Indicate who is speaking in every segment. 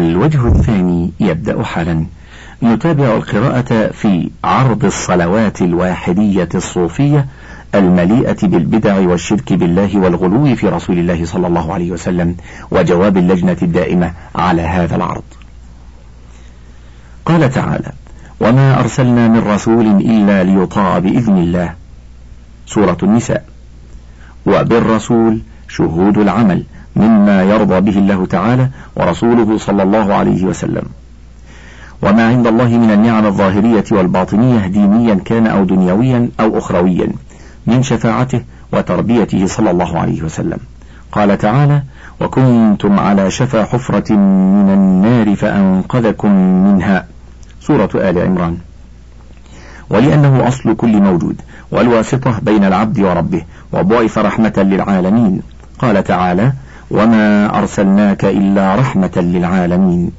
Speaker 1: الوجه الثاني يبدأ حالا نتابع القراءة في عرض الصلوات الواحدية الصوفية المليئة بالبدع والشرك بالله والغلو في رسول الله صلى الله عليه وسلم وجواب اللجنة الدائمة على هذا العرض. قال تعالى: وما أرسلنا من رسول إلا ليطاع بإذن الله. سورة النساء. وبالرسول شهود العمل مما يرضى به الله تعالى ورسوله صلى الله عليه وسلم. وما عند الله من النعم الظاهرية والباطنية دينيا كان أو دنيويا أو أخرويا من شفاعته وتربيته صلى الله عليه وسلم. قال تعالى وكنتم على شفا حفرة من النار فأنقذكم منها. سورة آل عمران. ولأنه أصل كل موجود والواسطة بين العبد وربه وضعف رحمة للعالمين. قال تعالى وما أرسلناك إلا رحمة للعالمين.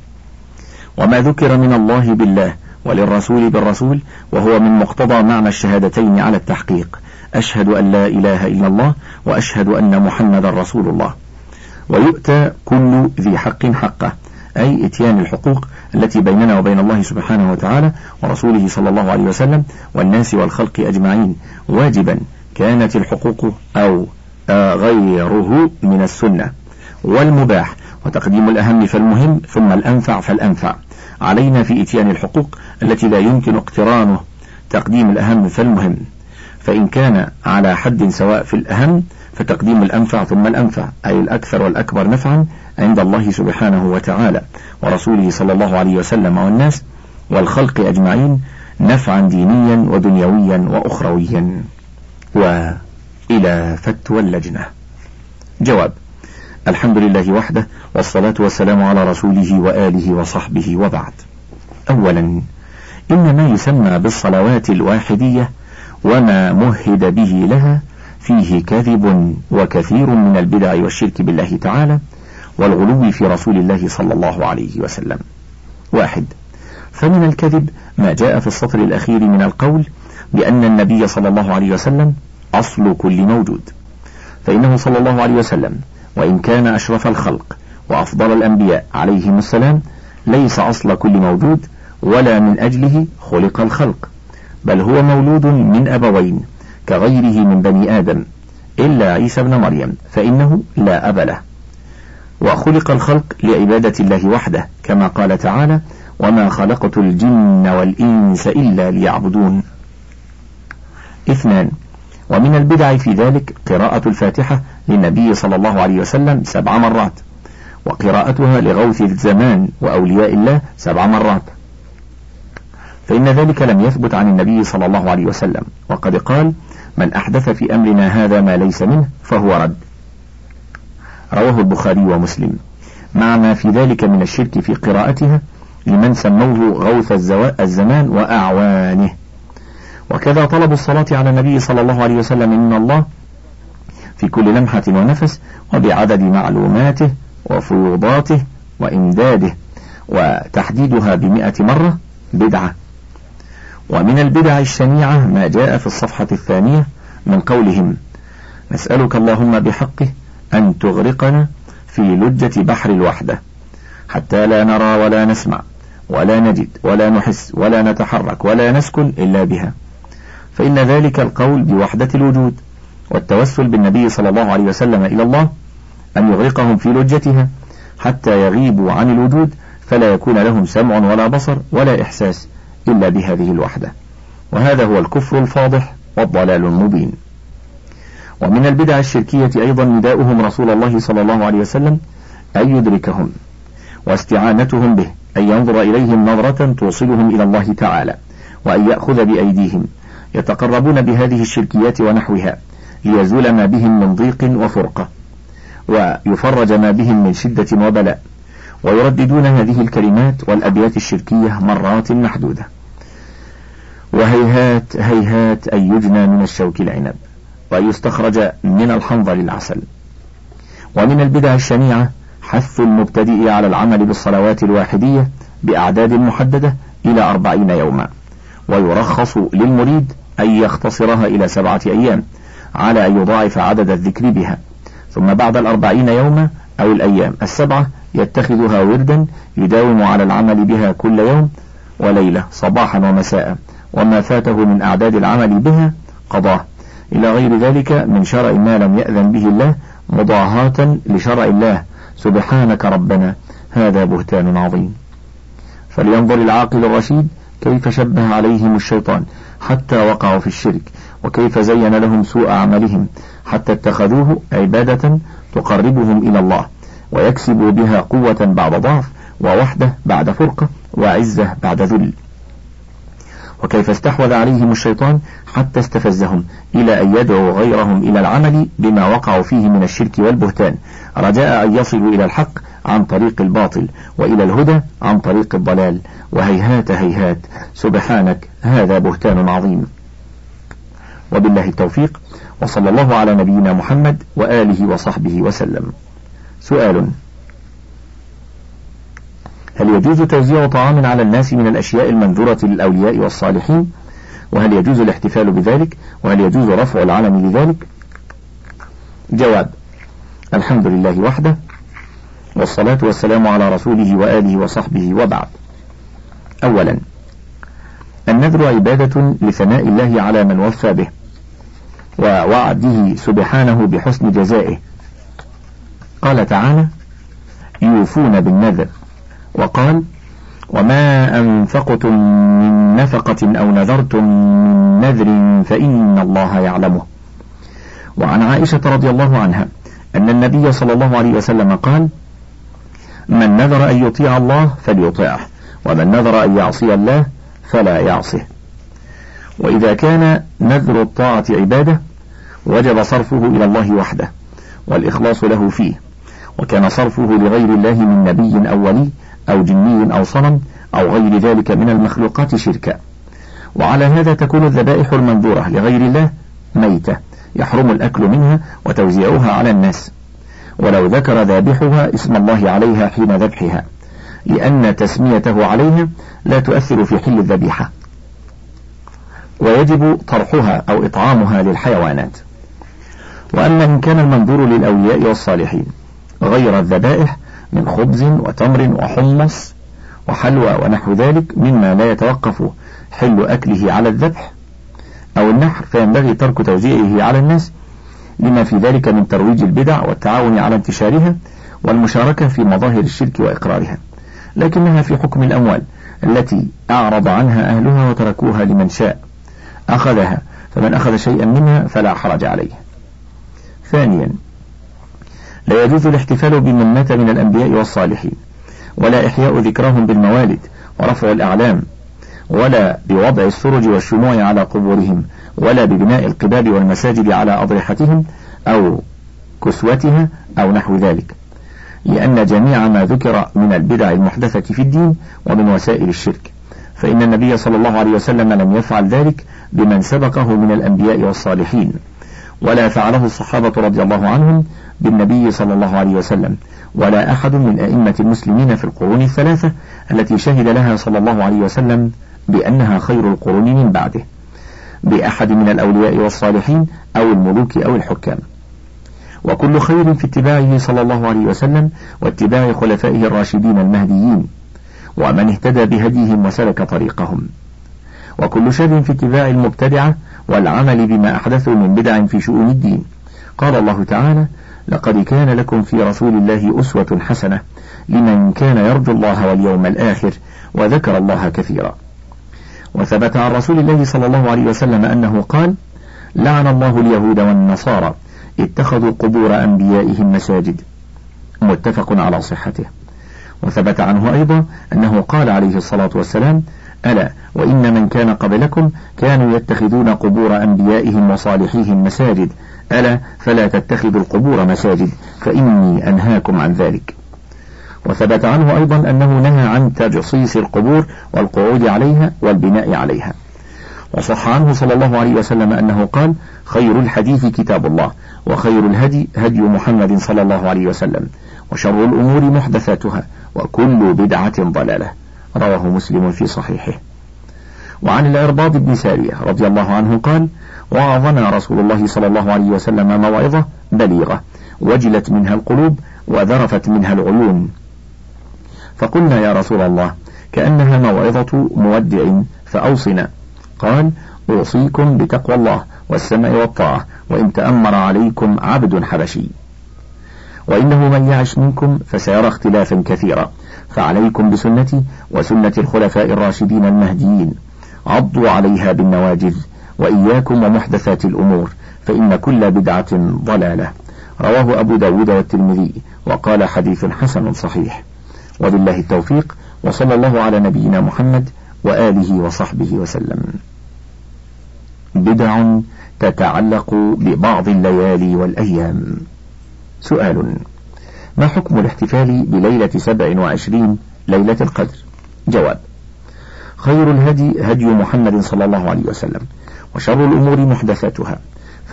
Speaker 1: وما ذكر من الله بالله وللرسول بالرسول وهو من مقتضى معنى الشهادتين على التحقيق. أشهد أن لا إله إلا الله وأشهد أن محمدا رسول الله. ويؤتى كل ذي حق حقه. أي إتيان الحقوق التي بيننا وبين الله سبحانه وتعالى ورسوله صلى الله عليه وسلم والناس والخلق أجمعين. واجبا كانت الحقوق أو غيره من السنة. والمباح وتقديم الأهم فالمهم ثم الأنفع فالأنفع. علينا في إتيان الحقوق التي لا يمكن اقترانه تقديم الأهم فالمهم. فإن كان على حد سواء في الأهم فتقديم الأنفع ثم الأنفع أي الأكثر والأكبر نفعا عند الله سبحانه وتعالى ورسوله صلى الله عليه وسلم والناس والخلق أجمعين نفعا دينيا ودنيويا وأخرويا. وإلى فتوى اللجنة. جواب الحمد لله وحده والصلاة والسلام على رسوله وآله وصحبه وبعد أولا إن ما يسمى بالصلوات الواحدية وما مهد به لها فيه كذب وكثير من البدع والشرك بالله تعالى والغلو في رسول الله صلى الله عليه وسلم. واحد فمن الكذب ما جاء في السطر الأخير من القول بأن النبي صلى الله عليه وسلم أصل كل موجود، فإنه صلى الله عليه وسلم وإن كان أشرف الخلق وأفضل الأنبياء عليهم السلام ليس أصل كل موجود ولا من أجله خلق الخلق، بل هو مولود من أبوين كغيره من بني آدم إلا عيسى ابن مريم فإنه لا أب له. وخلق الخلق لعبادة الله وحده كما قال تعالى وما خلقت الجن والإنس إلا ليعبدون اثنان ومن البدع في ذلك قراءة الفاتحة للنبي صلى الله عليه وسلم سبع مرات وقراءتها لغوث الزمان وأولياء الله سبع مرات. فإن ذلك لم يثبت عن النبي صلى الله عليه وسلم وقد قال من أحدث في أمرنا هذا ما ليس منه فهو رد رواه البخاري ومسلم. مع ما في ذلك من الشرك في قراءتها لمن سموه غوث الزمان وأعوانه. وكذا طلب الصلاة على النبي صلى الله عليه وسلم. من الله في كل لمحة ونفس وبعدد معلوماته وفيوضاته وإمداده وتحديدها بمئة مرة بدعة. ومن البدع الشنيعة ما جاء في الصفحة الثانية من قولهم نسألك اللهم بحقه أن تغرقنا في لجة بحر الوحدة حتى لا نرى ولا نسمع ولا نجد ولا نحس ولا نتحرك ولا نسكن إلا بها. فإن ذلك القول بوحدة الوجود والتوسل بالنبي صلى الله عليه وسلم إلى الله أن يغرقهم في لجتها حتى يغيبوا عن الوجود فلا يكون لهم سمع ولا بصر ولا إحساس إلا بهذه الوحدة. وهذا هو الكفر الفاضح والضلال المبين. ومن البدع الشركية أيضا نداؤهم رسول الله صلى الله عليه وسلم أن يدركهم واستعانتهم به أن ينظر إليهم نظرة توصلهم إلى الله تعالى وأن يأخذ بأيديهم يتقربون بهذه الشركيات ونحوها ليزول ما بهم من ضيق وفرقة ويفرج ما بهم من شدة وبلاء ويرددون هذه الكلمات والأبيات الشركية مرات محدودة. وهيهات هيهات أن يجنى من الشوك العنب وأن يستخرج من الحنظل العسل. ومن البدع الشنيعة حث المبتدئ على العمل بالصلوات الواحدية بأعداد محددة إلى أربعين يوما ويرخص للمريد أن يختصرها إلى سبعة أيام على أن يضاعف عدد الذكر بها. ثم بعد الأربعين يوما أو الأيام السبعة يتخذها وردا يداوم على العمل بها كل يوم وليلة صباحا ومساء وما فاته من أعداد العمل بها قضاه. إلى غير ذلك من شرع ما لم يأذن به الله مضاهاة لشرع الله. سبحانك ربنا هذا بهتان عظيم. فلينظر العاقل الرشيد كيف شبه عليهم الشيطان. حتى وقعوا في الشرك وكيف زين لهم سوء عملهم حتى اتخذوه عبادة تقربهم إلى الله ويكسبوا بها قوة بعد ضعف ووحدة بعد فرقة وعزة بعد ذل. وكيف استحوذ عليهم الشيطان حتى استفزهم إلى أن يدعوا غيرهم إلى العمل بما وقعوا فيه من الشرك والبهتان. رجاء أن يصلوا إلى الحق عن طريق الباطل وإلى الهدى عن طريق الضلال. وهيهات هيهات سبحانك هذا بهتان عظيم. وبالله التوفيق وصلى الله على نبينا محمد وآله وصحبه وسلم. سؤال هل يجوز توزيع طعام على الناس من الأشياء المنذورة للأولياء والصالحين؟ وهل يجوز الاحتفال بذلك؟ وهل يجوز رفع العلم لذلك؟ جواب الحمد لله وحده والصلاة والسلام على رسوله وآله وصحبه وبعد. أولا النذر عبادة لثناء الله على من وفى به ووعده سبحانه بحسن جزائه. قال تعالى يوفون بالنذر. وقال وما أنفقتم من نفقة أو نذرتم من نذر فإن الله يعلمه. وعن عائشة رضي الله عنها أن النبي صلى الله عليه وسلم قال من نذر أن يطيع الله فليطيعه ومن نذر أن يعصي الله فلا يعصه. وإذا كان نذر الطاعة عبادة وجب صرفه إلى الله وحده والإخلاص له فيه. وكان صرفه لغير الله من نبي أو ولي أو جني أو صنم أو غير ذلك من المخلوقات شركا. وعلى هذا تكون الذبائح المنذورة لغير الله ميتة يحرم الأكل منها وتوزيعها على الناس. ولو ذكر ذابحها اسم الله عليها حين ذبحها لأن تسميته عليها لا تؤثر في حل الذبيحة. ويجب طرحها أو إطعامها للحيوانات. وأما إن كان المنظور للأولياء والصالحين غير الذبائح من خبز وتمر وحمص وحلوى ونحو ذلك مما لا يتوقف حل أكله على الذبح أو النحر فينبغي ترك توزيعه على الناس لما في ذلك من ترويج البدع والتعاون على انتشارها والمشاركة في مظاهر الشرك وإقرارها. لكنها في حكم الأموال التي أعرض عنها أهلها وتركوها لمن شاء أخذها فمن أخذ شيئا منها فلا حرج عليه. ثانيا لا يجوز الاحتفال بمن مات من الأنبياء والصالحين ولا إحياء ذكرهم بالموالد ورفع الأعلام ولا بوضع السرج والشموع على قبورهم ولا ببناء القباب والمساجد على أضرحتهم أو كسوتها أو نحو ذلك. لأن جميع ما ذكر من البدع المحدثة في الدين ومن وسائل الشرك. فإن النبي صلى الله عليه وسلم لم يفعل ذلك بمن سبقه من الأنبياء والصالحين ولا فعله الصحابة رضي الله عنهم بالنبي صلى الله عليه وسلم. ولا أحد من أئمة المسلمين في القرون الثلاثة التي شهد لها صلى الله عليه وسلم بأنها خير القرون من بعده بأحد من الأولياء والصالحين أو الملوك أو الحكام. وكل خير في اتباعه صلى الله عليه وسلم واتباع خلفائه الراشدين المهديين ومن اهتدى بهديهم وسلك طريقهم. وكل شر في اتباع المبتدعة والعمل بما أحدثوا من بدع في شؤون الدين. قال الله تعالى لقد كان لكم في رسول الله أسوة حسنة لمن كان يرجو الله واليوم الآخر وذكر الله كثيرا. وثبت عن رسول الله صلى الله عليه وسلم أنه قال لعن الله اليهود والنصارى اتخذوا قبور أنبيائهم مساجد. متفق على صحته. وثبت عنه أيضا أنه قال عليه الصلاة والسلام ألا وإن من كان قبلكم كانوا يتخذون قبور أنبيائهم وصالحيهم مساجد. ألا فلا تتخذوا القبور مساجد فإني أنهاكم عن ذلك. وثبت عنه أيضا أنه نهى عن تجصيص القبور والقعود عليها والبناء عليها. وصح عنه صلى الله عليه وسلم أنه قال خير الحديث كتاب الله وخير الهدي هدي محمد صلى الله عليه وسلم وشر الأمور محدثاتها وكل بدعة ضلالة. رواه مسلم في صحيحه. وعن العرباض بن سارية رضي الله عنه قال وعظنا رسول الله صلى الله عليه وسلم موعظة بليغة وجلت منها القلوب وذرفت منها العيون. فقلنا يا رسول الله كأنها موعظة مودع فأوصنا. قال أوصيكم بتقوى الله والسمع والطاعة وإن تأمر عليكم عبد حبشي. وإنه من يعش منكم فسيرى اختلافا كثيرا. فعليكم بسنتي وسنة الخلفاء الراشدين المهديين. عضوا عليها بالنواجذ وإياكم ومحدثات الأمور فإن كل بدعة ضلالة. رواه أبو داود والترمذي وقال حديث حسن صحيح. وبالله التوفيق وصلى الله على نبينا محمد وآله وصحبه وسلم. بدع تتعلق ببعض الليالي والأيام. سؤال ما حكم الاحتفال بليلة سبع وعشرين ليلة القدر؟ جواب خير الهدي هدي محمد صلى الله عليه وسلم وشر الأمور محدثاتها.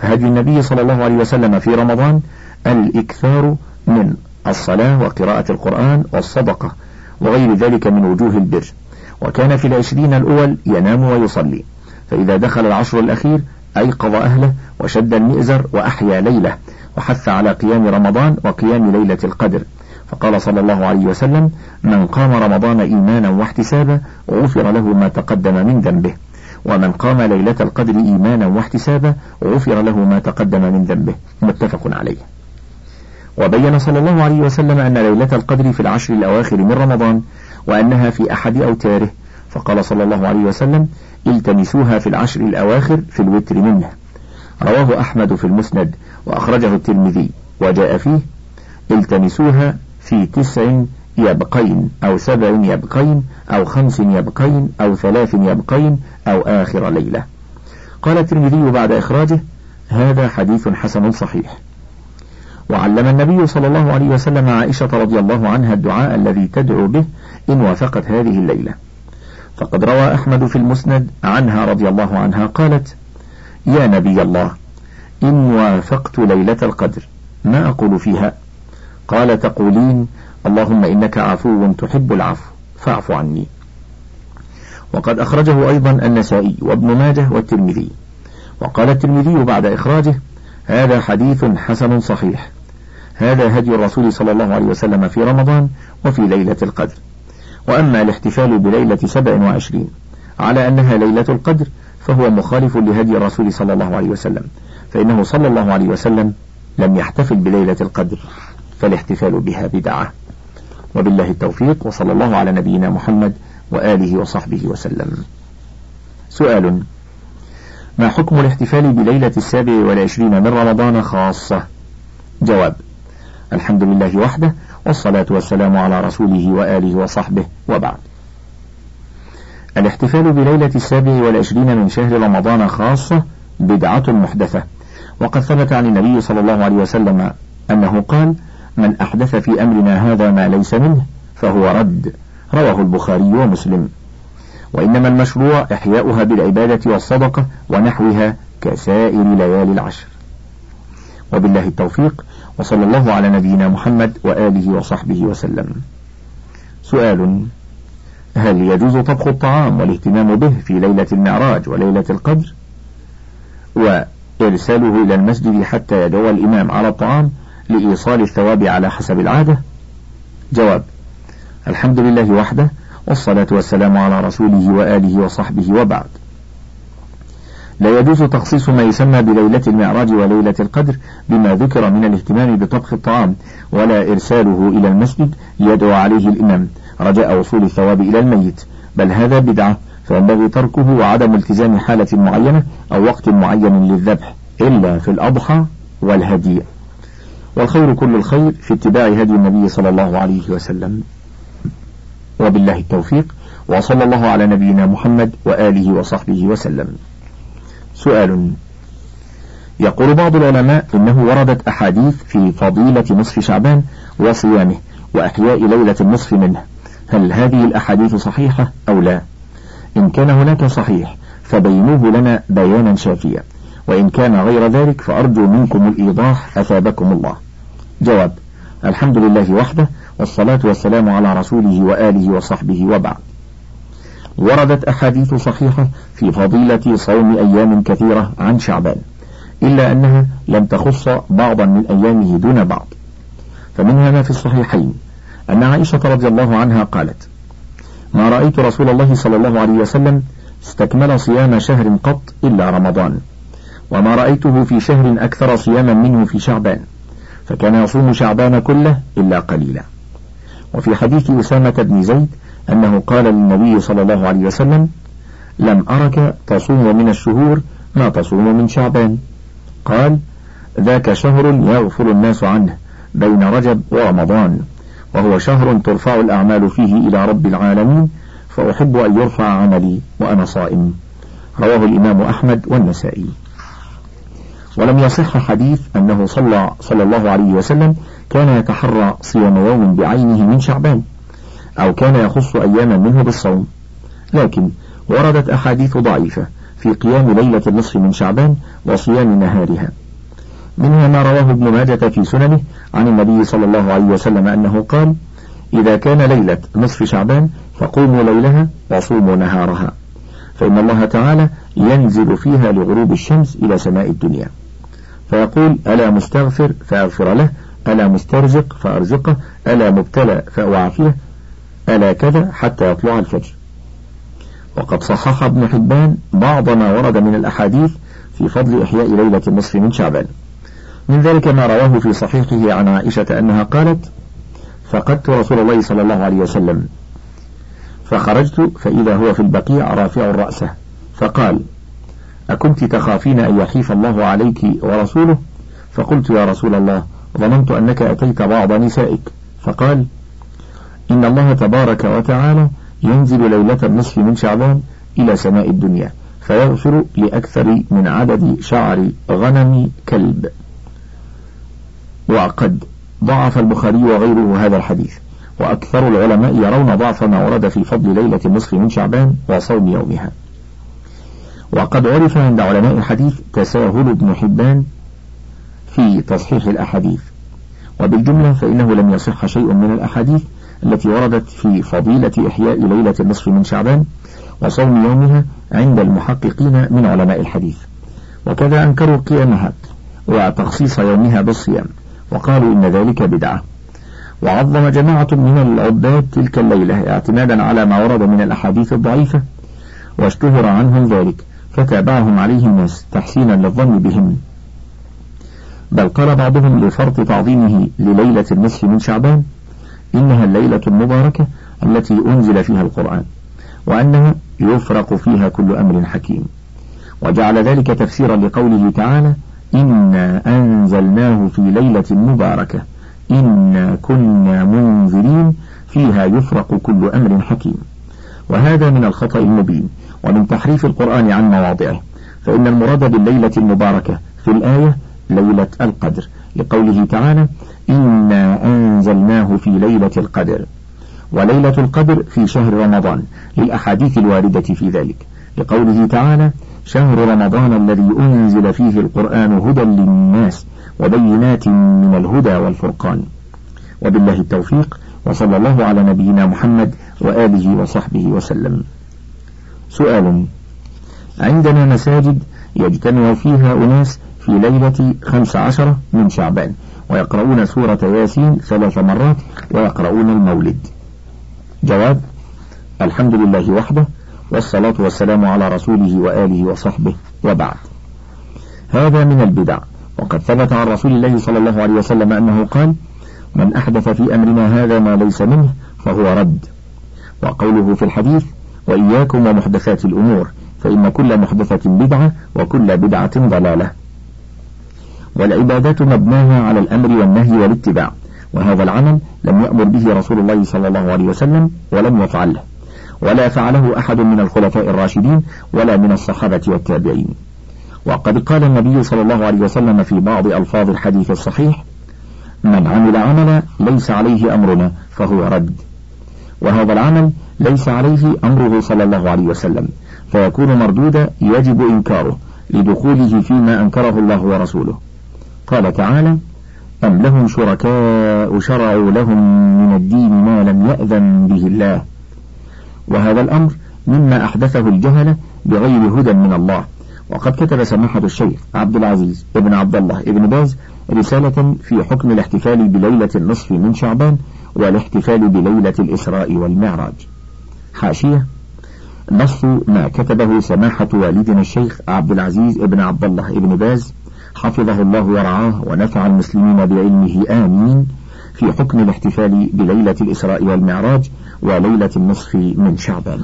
Speaker 1: فهدي النبي صلى الله عليه وسلم في رمضان الإكثار من الصلاة وقراءة القرآن والصدقة وغير ذلك من وجوه البر. وكان في العشرين الأول ينام ويصلي فإذا دخل العشر الأخير أيقظ أهله وشد المئزر وأحيا ليلة وحث على قيام رمضان وقيام ليلة القدر. فقال صلى الله عليه وسلم من قام رمضان إيمانا واحتسابا غفر له ما تقدم من ذنبه. ومن قام ليلة القدر إيمانا واحتسابا غفر له ما تقدم من ذنبه. متفق عليه. وبين صلى الله عليه وسلم أن ليلة القدر في العشر الأواخر من رمضان وأنها في أحد أوتاره فقال صلى الله عليه وسلم التمسوها في العشر الأواخر في الوتر منه. رواه أحمد في المسند وأخرجه الترمذي وجاء فيه التمسوها في تسع يبقين أو سبع يبقين أو خمس يبقين أو ثلاث يبقين أو آخر ليلة. قال الترمذي بعد إخراجه هذا حديث حسن صحيح. وعلم النبي صلى الله عليه وسلم عائشة رضي الله عنها الدعاء الذي تدعو به إن وافقت هذه الليلة. فقد روى أحمد في المسند عنها رضي الله عنها قالت يا نبي الله إن وافقت ليلة القدر ما أقول فيها؟ قال تقولين اللهم إنك عفو تحب العفو فاعف عني وقد أخرجه أيضا النسائي وابن ماجه والترمذي. وقال الترمذي بعد إخراجه هذا حديث حسن صحيح هذا هدي الرسول صلى الله عليه وسلم في رمضان وفي ليلة القدر. وأما الاحتفال بليلة سبع وعشرين على أنها ليلة القدر فهو مخالف لهدي الرسول صلى الله عليه وسلم فإنه صلى الله عليه وسلم لم يحتفل بليلة القدر فالاحتفال بها بدعة. وبالله التوفيق وصلى الله على نبينا محمد وآله وصحبه وسلم. سؤال ما حكم الاحتفال بليلة السابع والعشرين من رمضان خاصة؟ جواب الحمد لله وحده والصلاة والسلام على رسوله وآله وصحبه وبعد. الاحتفال بليلة السابع والعشرين من شهر رمضان خاصة بدعة محدثة. وقد ثبت عن النبي صلى الله عليه وسلم أنه قال من أحدث في أمرنا هذا ما ليس منه فهو رد رواه البخاري ومسلم. وإنما المشروع إحياؤها بالعبادة والصدقة ونحوها كسائر ليالي العشر. وبالله التوفيق وصلى الله على نبينا محمد وآله وصحبه وسلم. سؤال هل يجوز طبخ الطعام والاهتمام به في ليلة المعراج وليلة القدر؟ وإرساله إلى المسجد حتى يدعو الإمام على الطعام لإيصال الثواب على حسب العادة؟ جواب الحمد لله وحده والصلاة والسلام على رسوله وآله وصحبه وبعد. لا يجوز تخصيص ما يسمى بليلة المعراج وليلة القدر بما ذكر من الاهتمام بطبخ الطعام ولا إرساله إلى المسجد يدعو عليه الإمام. رجاء وصول الثواب إلى الميت. بل هذا بدعة فينبغي تركه وعدم التزام حالة معينة أو وقت معين للذبح إلا في الأضحى والهدي. والخير كل الخير في اتباع هدي النبي صلى الله عليه وسلم. وبالله التوفيق وصلى الله على نبينا محمد وآله وصحبه وسلم. سؤال. يقول بعض العلماء إنه وردت أحاديث في فضيلة نصف شعبان وصيامه وأحياء ليلة النصف منه. هل هذه الأحاديث صحيحة أو لا؟ إن كان هناك صحيح فبينوه لنا بيانا شافيا. وإن كان غير ذلك فأرجو منكم الإيضاح أثابكم الله. جواب الحمد لله وحده والصلاة والسلام على رسوله وآله وصحبه وبعد. وردت أحاديث صحيحة في فضيلة صوم أيام كثيرة عن شعبان إلا أنها لم تخص بعضا من أيامه دون بعض. فمنها ما في الصحيحين أن عائشة رضي الله عنها قالت ما رأيت رسول الله صلى الله عليه وسلم استكمل صيام شهر قط إلا رمضان وما رأيته في شهر أكثر صياما منه في شعبان فكان يصوم شعبان كله إلا قليلا. وفي حديث أسامة بن زيد أنه قال للنبي صلى الله عليه وسلم لم أرك تصوم من الشهور ما تصوم من شعبان. قال ذاك شهر يغفر الناس عنه بين رجب ورمضان وهو شهر ترفع الأعمال فيه إلى رب العالمين فأحب أن يرفع عملي وأنا صائم. رواه الإمام أحمد والنسائي. ولم يصح حديث أنه صلى صلى الله عليه وسلم كان يتحرى صيام يوم بعينه من شعبان. أو كان يخص أياما منه بالصوم. لكن وردت أحاديث ضعيفة في قيام ليلة النصف من شعبان وصيام نهارها. منها ما رواه ابن ماجة في سننه عن النبي صلى الله عليه وسلم أنه قال إذا كان ليلة نصف شعبان فقوموا ليلها وصوموا نهارها. فإن الله تعالى ينزل فيها لغروب الشمس إلى سماء الدنيا. فيقول ألا مستغفر فأغفر له ألا مسترزق فأرزقه ألا مبتلى فأعافيه ألا كذا حتى يطلع الفجر. وقد صحح ابن حبان بعض ما ورد من الأحاديث في فضل إحياء ليلة النصف من شعبان. من ذلك ما رواه في صحيحه عن عائشة أنها قالت فقدت رسول الله صلى الله عليه وسلم. فخرجت فإذا هو في البقيع رافع رأسه فقال أكنت تخافين أن يحيف الله عليك ورسوله؟ فقلت يا رسول الله ظننت أنك أتيت بعض نسائك. فقال إن الله تبارك وتعالى ينزل ليلة النصف من شعبان إلى سماء الدنيا فيغفر لأكثر من عدد شعر غنم كلب. وقد ضعف البخاري وغيره هذا الحديث وأكثر العلماء يرون ضعف ما ورد في فضل ليلة النصف من شعبان وصوم يومها. وقد عرف عند علماء الحديث تساهل ابن حبان في تصحيح الأحاديث وبالجملة فإنه لم يصح شيء من الأحاديث التي وردت في فضيلة إحياء ليلة النصف من شعبان وصوم يومها عند المحققين من علماء الحديث. وكذا أنكروا قيامها وتخصيص يومها بالصيام وقالوا إن ذلك بدعة. وعظم جماعة من العباد تلك الليلة اعتمادا على ما ورد من الأحاديث الضعيفة واشتهر عنهم ذلك فتابعهم عليه الناس تحسينا للظن بهم. بل قال بعضهم لفرط تعظيمه لليلة النصف من شعبان إنها الليلة المباركة التي أنزل فيها القرآن وأنها يفرق فيها كل أمر حكيم. وجعل ذلك تفسيرا لقوله تعالى إنا أنزلناه في ليلة مباركة إنا كنا منذرين فيها يفرق كل أمر حكيم. وهذا من الخطأ المبين ومن تحريف القرآن عن مواضعه فإن المراد بالليلة المباركة في الآية ليلة القدر لقوله تعالى إنا أنزلناه في ليلة القدر وليلة القدر في شهر رمضان للأحاديث الواردة في ذلك لقوله تعالى شهر رمضان الذي أنزل فيه القرآن هدى للناس وبينات من الهدى والفرقان وبالله التوفيق وصلى الله على نبينا محمد وآله وصحبه وسلم. سؤال عندنا مساجد يجتمع فيها أناس في ليلة خمس عشرة من شعبان. ويقرؤون سورة ياسين ثلاث مرات ويقرؤون المولد. جواب الحمد لله وحده والصلاة والسلام على رسوله وآله وصحبه وبعد. هذا من البدع. وقد ثبت عن رسول الله صلى الله عليه وسلم أنه قال من أحدث في أمرنا هذا ما ليس منه فهو رد وقوله في الحديث وإياكم ومحدثات الأمور فإن كل محدثة بدعة وكل بدعة ضلالة والعبادات مبناها على الأمر والنهي والاتباع. وهذا العمل لم يأمر به رسول الله صلى الله عليه وسلم ولم يفعله. ولا فعله أحد من الخلفاء الراشدين ولا من الصحابة والتابعين. وقد قال النبي صلى الله عليه وسلم في بعض ألفاظ الحديث الصحيح من عمل عملا ليس عليه أمرنا فهو رد. وهذا العمل ليس عليه أمره صلى الله عليه وسلم فيكون مردودا يجب إنكاره لدخوله فيما أنكره الله ورسوله. قال تعالى أم لهم شركاء شرعوا لهم من الدين ما لم يأذن به الله وهذا الأمر مما أحدثه الجهلة بغير هدى من الله وقد كتب سماحة الشيخ عبد العزيز ابن عبد الله ابن باز رسالة في حكم الاحتفال بليلة النصف من شعبان والاحتفال بليلة الإسراء والمعراج حاشية. نص ما كتبه سماحة والدنا الشيخ عبد العزيز ابن عبد الله ابن باز حفظه الله ورعاه ونفع المسلمين بعلمه آمين. في حكم الاحتفال بليلة الإسراء والمعراج وليلة النصف من شعبان.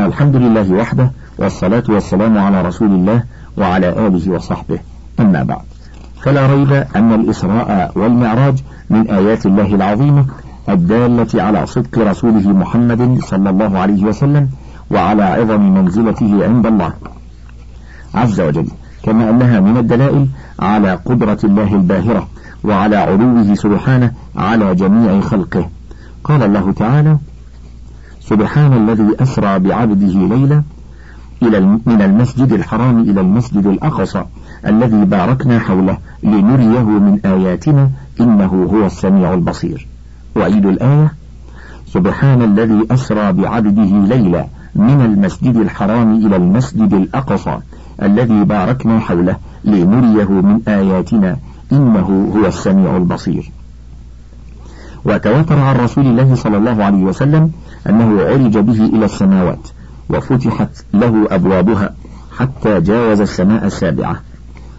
Speaker 1: الحمد لله وحده والصلاة والسلام على رسول الله وعلى آله وصحبه. أما بعد فلا ريب أن الإسراء والمعراج من آيات الله العظيمة الدالة على صدق رسوله محمد صلى الله عليه وسلم وعلى عظم منزلته عند الله. عز وجل كما أنها من الدلائل على قدرة الله الباهرة وعلى علوه سبحانه على جميع خلقه. قال الله تعالى سبحان الذي أسرى بعبده ليلا إلى من المسجد الحرام إلى المسجد الأقصى الذي باركنا حوله لنريه من آياتنا إنه هو السميع البصير. وعيد الآية سبحان الذي أسرى بعبده ليلا من المسجد الحرام إلى المسجد الأقصى الذي باركنا حوله لنريه من آياتنا إنه هو السميع البصير. وتواتر عن رسول الله صلى الله عليه وسلم أنه عرج به إلى السماوات وفتحت له أبوابها حتى جاوز السماء السابعة.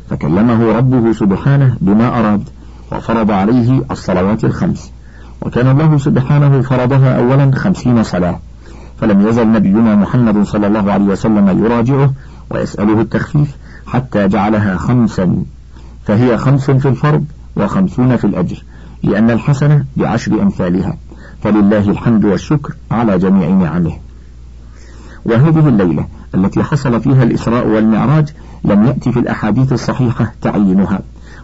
Speaker 1: فكلمه ربه سبحانه بما أراد وفرض عليه الصلوات الخمس. وكان الله سبحانه فرضها أولا خمسين صلاة. فلم يزل نبينا محمد صلى الله عليه وسلم يراجعه ويسأله التخفيف حتى جعلها خمسا. فهي خمس في الفرض وخمسون في الأجر لأن الحسنة بعشر أمثالها. فلله الحمد والشكر على جميع نعمه. وهذه الليلة التي حصل فيها الإسراء والمعراج لم يأتي في الأحاديث الصحيحة تعيينها.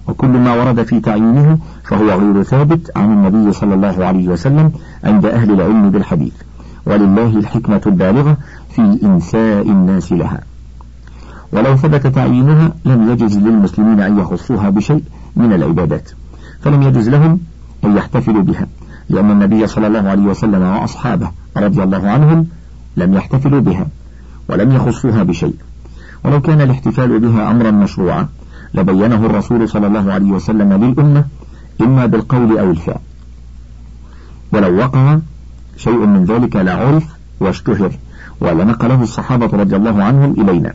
Speaker 1: وكل ما ورد في تعيينه فهو غير ثابت عن النبي صلى الله عليه وسلم عند أهل العلم بالحديث. ولله الحكمة البالغة في إنساء الناس لها. ولو ثبت تعيينها لم يجز للمسلمين أن يخصوها بشيء من العبادات فلم يجز لهم أن يحتفلوا بها لأن النبي صلى الله عليه وسلم وأصحابه رضي الله عنهم لم يحتفلوا بها ولم يخصوها بشيء. ولو كان الاحتفال بها أمرا مشروعا لبينه الرسول صلى الله عليه وسلم للأمة إما بالقول أو الفعل. ولو وقع شيء من ذلك لعرف واشتهر ولنقله الصحابة رضي الله عنهم إلينا.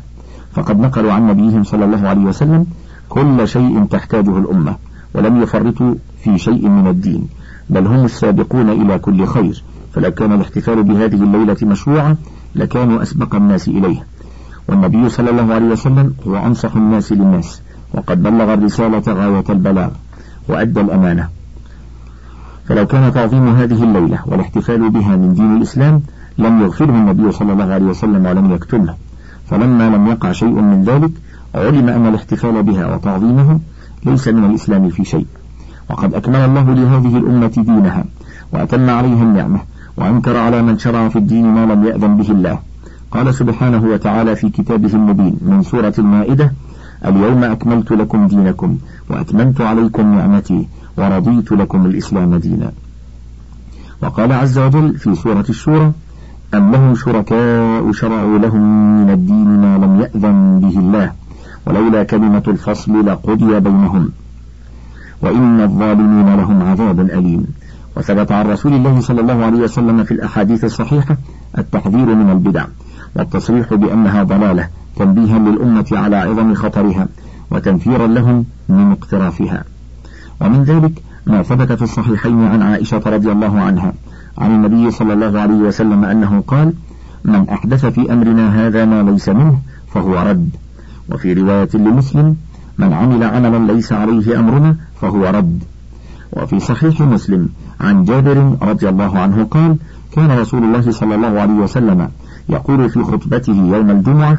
Speaker 1: فقد نقلوا عن نبيهم صلى الله عليه وسلم كل شيء تحتاجه الأمة ولم يفرطوا في شيء من الدين بل هم السابقون إلى كل خير فلو كان الاحتفال بهذه الليلة مشروعا لكانوا أسبق الناس إليه. والنبي صلى الله عليه وسلم هو أنصح الناس للناس وقد بلغ الرسالة غاية البلاغ وأدى الأمانة. فلو كان تعظيم هذه الليلة والاحتفال بها من دين الإسلام لم يغفره النبي صلى الله عليه وسلم ولم يكتمه فلما لم يقع شيء من ذلك علم أن الاحتفال بها وتعظيمه ليس من الإسلام في شيء. وقد أكمل الله لهذه الأمة دينها وأتم عليها النعمة وأنكر على من شرع في الدين ما لم يأذن به الله. قال سبحانه وتعالى في كتابه المبين من سورة المائدة اليوم أكملت لكم دينكم وأتممت عليكم نعمتي ورضيت لكم الإسلام دينا. وقال عز وجل في سورة الشورى أم لهم شركاء شرعوا لهم من الدين ما لم يأذن به الله ولولا كلمة الفصل لقضي بينهم. وإن الظالمين لهم عذاب أليم. وثبت عن رسول الله صلى الله عليه وسلم في الأحاديث الصحيحة التحذير من البدع والتصريح بأنها ضلالة تنبيها للأمة على عظم خطرها وتنفيرا لهم من اقترافها. ومن ذلك ما ثبت في الصحيحين عن عائشة رضي الله عنها عن النبي صلى الله عليه وسلم أنه قال من أحدث في أمرنا هذا ما ليس منه فهو رد. وفي رواية لمسلم من عمل عملا ليس عليه أمرنا فهو رد. وفي صحيح مسلم عن جابر رضي الله عنه قال كان رسول الله صلى الله عليه وسلم يقول في خطبته يوم الجمعة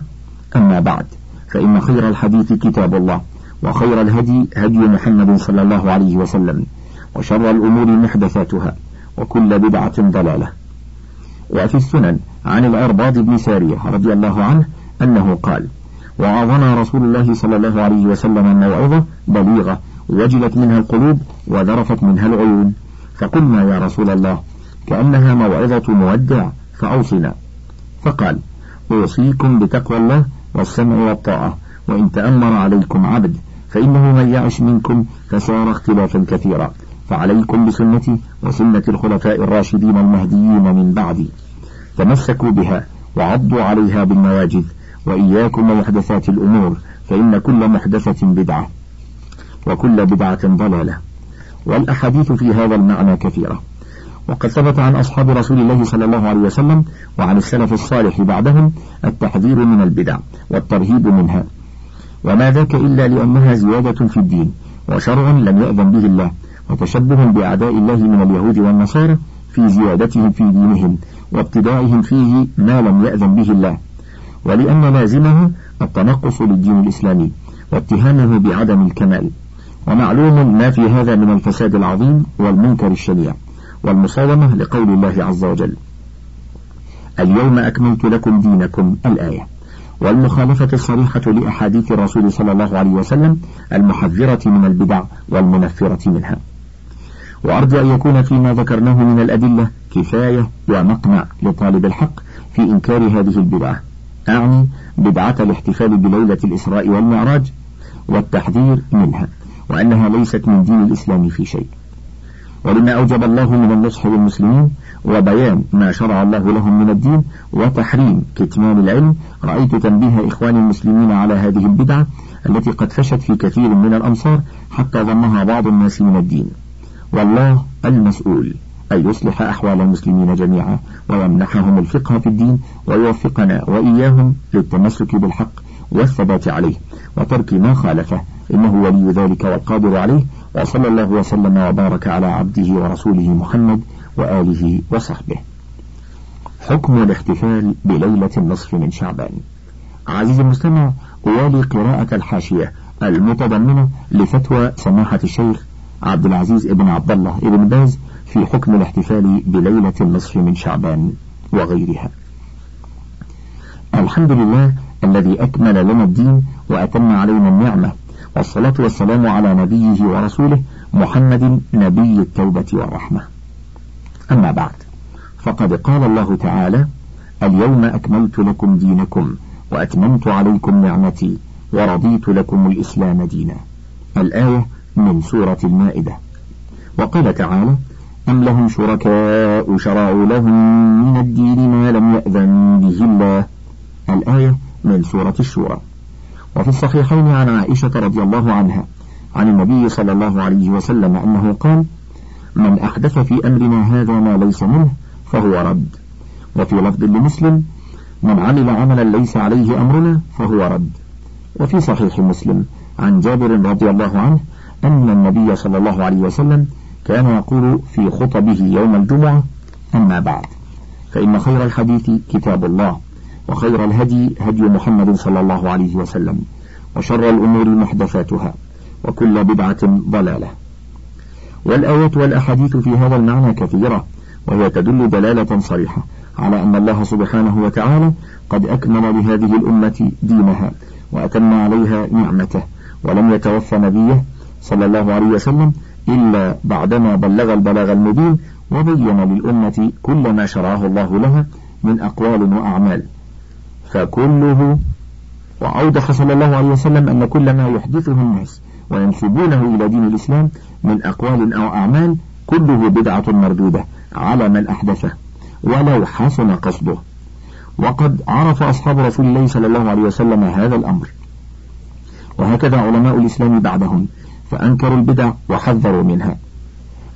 Speaker 1: أما بعد فإن خير الحديث كتاب الله وخير الهدي هدي محمد صلى الله عليه وسلم وشر الأمور محدثاتها. وكل بدعة ضلالة. وفي السنن عن العرباض بن سارية رضي الله عنه أنه قال وعظنا رسول الله صلى الله عليه وسلم موعظة بليغة وجلت منها القلوب وذرفت منها العيون. فقلنا يا رسول الله كأنها موعظة مودع فأوصنا. فقال أوصيكم بتقوى الله والسمع والطاعة وإن تأمر عليكم عبد فإنه من يعش منكم فسار اختلافا كثيرا. فعليكم بسنتي وسنة الخلفاء الراشدين المهديين من بعدي. تمسكوا بها وعضوا عليها بالنواجذ وإياكم ومحدثات الأمور فإن كل محدثة بدعة وكل بدعة ضلالة. والأحاديث في هذا المعنى كثيرة. وقد ثبت عن أصحاب رسول الله صلى الله عليه وسلم وعن السلف الصالح بعدهم التحذير من البدع والترهيب منها. وما ذاك إلا لأنها زيادة في الدين وشرع لم يأذن به الله. وتشبه بأعداء الله من اليهود والنصارى في زيادتهم في دينهم وابتدائهم فيه ما لم يأذن به الله. ولأن لازمه التنقص للدين الإسلامي واتهامه بعدم الكمال. ومعلوم ما في هذا من الفساد العظيم والمنكر الشنيع والمصادمة لقول الله عز وجل اليوم أكملت لكم دينكم الآية. والمخالفة الصريحة لأحاديث الرسول صلى الله عليه وسلم المحذرة من البدع والمنفرة منها. وأرجو أن يكون فيما ذكرناه من الأدلة كفاية ومقنع لطالب الحق في إنكار هذه البدعة. أعني بدعة الاحتفال بليلة الإسراء والمعراج والتحذير منها وأنها ليست من دين الإسلام في شيء. ولما أوجب الله من النصح للمسلمين وبيان ما شرع الله لهم من الدين وتحريم كتمان العلم رأيت تنبيه إخوان المسلمين على هذه البدعة التي قد فشت في كثير من الأمصار حتى ظنها بعض الناس من الدين. والله المسؤول أن يصلح أحوال المسلمين جميعا ويمنحهم الفقه في الدين ويوفقنا وإياهم للتمسك بالحق والثبات عليه وترك ما خالفه. إنه ولي ذلك والقادر عليه. وصلى الله وسلم وبارك على عبده ورسوله محمد وآله وصحبه. حكم الاحتفال بليلة النصف من شعبان. عزيزي المستمع أوالي قراءة الحاشية المتضمنة لفتوى سماحة الشيخ عبد العزيز ابن عبد الله ابن باز في حكم الاحتفال بليلة النصف من شعبان وغيرها. الحمد لله الذي أكمل لنا الدين وأتم علينا النعمة والصلاة والسلام على نبيه ورسوله محمد نبي التوبة والرحمة. أما بعد فقد قال الله تعالى اليوم أكملت لكم دينكم وأتممت عليكم نعمتي ورضيت لكم الإسلام دينا. الآية من سورة المائدة. وقال تعالى أم لهم شركاء شرعوا لهم من الدين ما لم يأذن به الله. الآية من سورة الشورى. وفي الصحيحين عن عائشة رضي الله عنها عن النبي صلى الله عليه وسلم أنه قال من أحدث في أمرنا هذا ما ليس منه فهو رد. وفي لفظ لمسلم من عمل عملا ليس عليه أمرنا فهو رد. وفي صحيح مسلم عن جابر رضي الله عنه أن النبي صلى الله عليه وسلم كان يقول في خطبه يوم الجمعة أما بعد. فإن خير الحديث كتاب الله وخير الهدي هدي محمد صلى الله عليه وسلم وشر الأمور محدثاتها وكل بدعة ضلالة. والآيات والأحاديث في هذا المعنى كثيرة وهي تدل دلالة صريحة على أن الله سبحانه وتعالى قد أكمل لهذه الأمة دينها وأتم عليها نعمته ولم يتوفى نبيه صلى الله عليه وسلم إلا بعدما بلغ البلاغ المبين وبين للأمة كل ما شرعه الله لها من أقوال وأعمال. فكله وأوضح صلى الله عليه وسلم أن كل ما يحدثه الناس وينسبونه إلى دين الإسلام من أقوال أو أعمال كله بدعة مردودة على من أحدثه ولو حسن قصده. وقد عرف أصحاب رسول الله صلى الله عليه وسلم هذا الأمر. وهكذا علماء الإسلام بعدهم فأنكروا البدع وحذروا منها.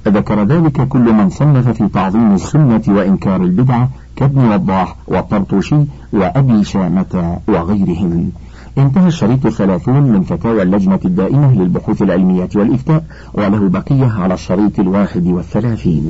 Speaker 1: ذكر ذلك كل من صنف في تعظيم السنة وإنكار البدعة كابن وضاح والطرطوشي وأبي شامة وغيرهم. انتهى الشريط الثلاثون من فتاوى اللجنة الدائمة للبحوث العلمية والإفتاء وله بقية على الشريط الواحد والثلاثين.